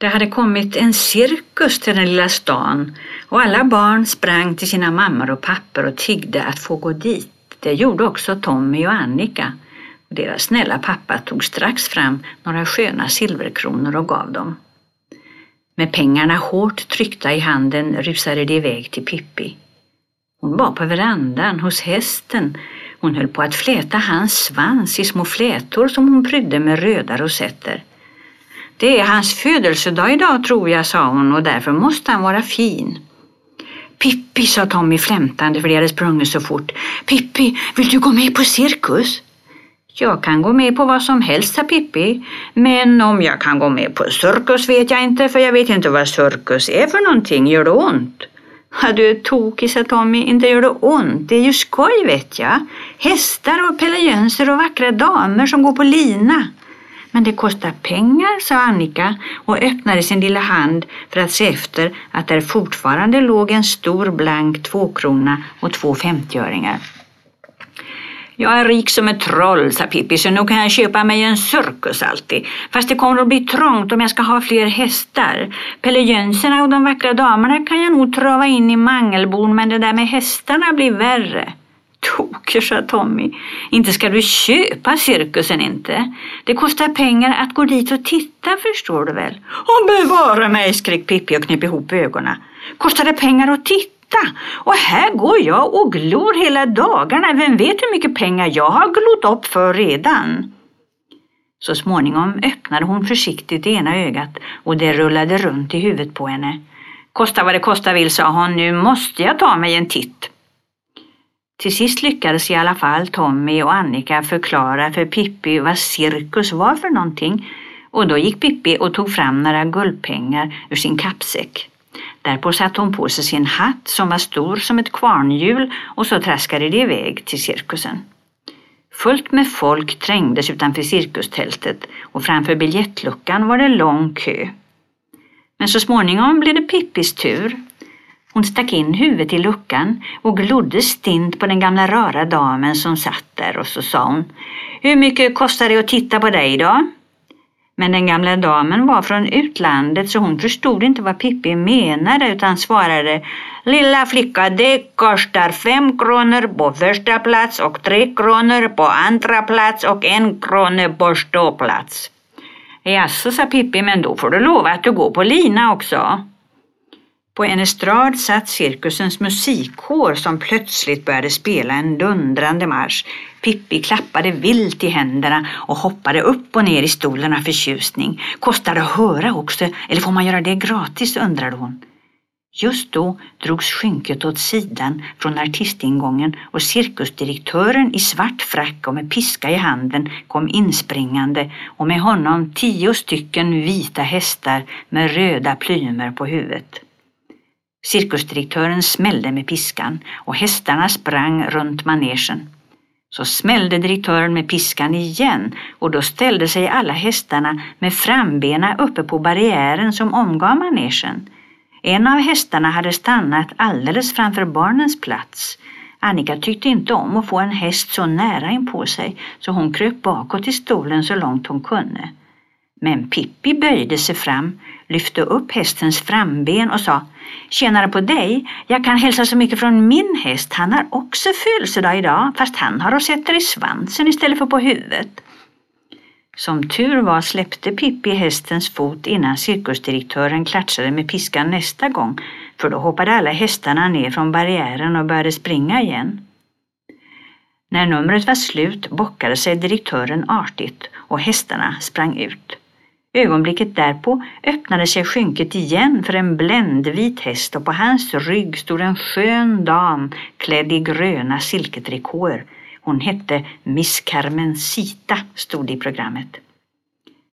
Det hade kommit en cirkus till den lilla stan och alla barn sprang till sina mammor och pappor och tiggde att få gå dit. Det gjorde också Tommy och Annika. Deras snälla pappa tog strax fram några sköna silverkronor och gav dem. Med pengarna hårt tryckta i handen rusade de iväg till Pippi. Hon var på verandan hos hästen. Hon höll på att fläta hans svans i små flätor som hon prydde med röda rosetter. Det är hans födelsedag idag tror jag, sa hon och därför måste han vara fin. Pippi, sa Tommy flämtande för de hade sprungit så fort. Pippi, vill du gå med på cirkus? Jag kan gå med på vad som helst, sa Pippi. Men om jag kan gå med på cirkus vet jag inte, för jag vet inte vad cirkus är för någonting. Gör det ont? Ja, du är tokig, sa Tommy. Inte gör det ont. Det är ju skoj, vet jag. Hästar och pelagönser och vackra damer som går på lina. Men det kostar pengar, sa Annika och öppnade sin lilla hand för att se efter att där fortfarande låg en stor blank tvåkrona och två femtioöringar. Jag är rik som ett troll, sa Pippi, så nog kan jag köpa mig en cirkus alltid. Fast det kommer att bli trångt om jag ska ha fler hästar. Pelle Jönssona och de vackra damerna kan jag nog trava in i mangelbon, men det där med hästarna blir värre. Toker, sa Tommy. Inte ska du köpa cirkusen inte. Det kostar pengar att gå dit och titta, förstår du väl? Och bevara mig, skrek Pippi och knep ihop ögonen. Kostar det pengar att titta? Och här går jag och glor hela dagarna. Vem vet hur mycket pengar jag har glott upp för redan? Så småningom öppnade hon försiktigt det ena ögat och det rullade runt i huvudet på henne. Kosta vad det kosta vill, sa hon. Nu måste jag ta mig en titt. Till sist lyckades i alla fall Tommy och Annika förklara för Pippi vad cirkus var för någonting och då gick Pippi och tog fram några guldpengar ur sin kappsäck. Därpå satte hon på sig sin hatt som var stor som ett kvarnhjul och så traskade de iväg till cirkusen. Fullt med folk trängdes utanför cirkustältet och framför biljettluckan var det lång kö. Men så småningom blev det Pippis tur hon stack in huvudet i luckan och glodde stint på den gamla rara damen som satt där och så sa hon Hur mycket kostar det att titta på dig då? Men den gamla damen var från utlandet så hon förstod inte vad Pippi menade utan svarade Lilla flicka, det kostar fem kronor på första plats och tre kronor på andra plats och en krona på ståplats. Jaså, sa Pippi, men då får du lova att du går på lina också. På en estrad satt cirkusens musikkår som plötsligt började spela en dundrande marsch. Pippi klappade vilt i händerna och hoppade upp och ner i stolen av förtjusning. Kostar det att höra också, eller får man göra det gratis, undrade hon. Just då drogs skynket åt sidan från artistingången och cirkusdirektören i svart frack och med piska i handen kom inspringande och med honom tio stycken vita hästar med röda plymer på huvudet. Cirkusdirektören smällde med piskan och hästarna sprang runt manegen. Så smällde direktören med piskan igen och då ställde sig alla hästarna med frambena uppe på barriären som omgav manegen. En av hästarna hade stannat alldeles framför barnens plats. Annika tyckte inte om att få en häst så nära in på sig så hon kröp bakåt i stolen så långt hon kunde. Men Pippi böjde sig fram, lyfte upp hästens framben och sa Tjänare på dig, jag kan hälsa så mycket från min häst. Han har också födelsedag idag, fast han har rosetter i svansen istället för på huvudet. Som tur var släppte Pippi hästens fot innan cirkusdirektören klatschade med piskan nästa gång, för då hoppade alla hästarna ner från barriären och började springa igen. När numret var slut bockade sig direktören artigt och hästarna sprang ut. Ögonblicket därpå öppnade sig skynket igen för en bländvit häst och på hans rygg stod en skön dam klädd i gröna silketrikåer. Hon hette Miss Carmencita, stod det i programmet.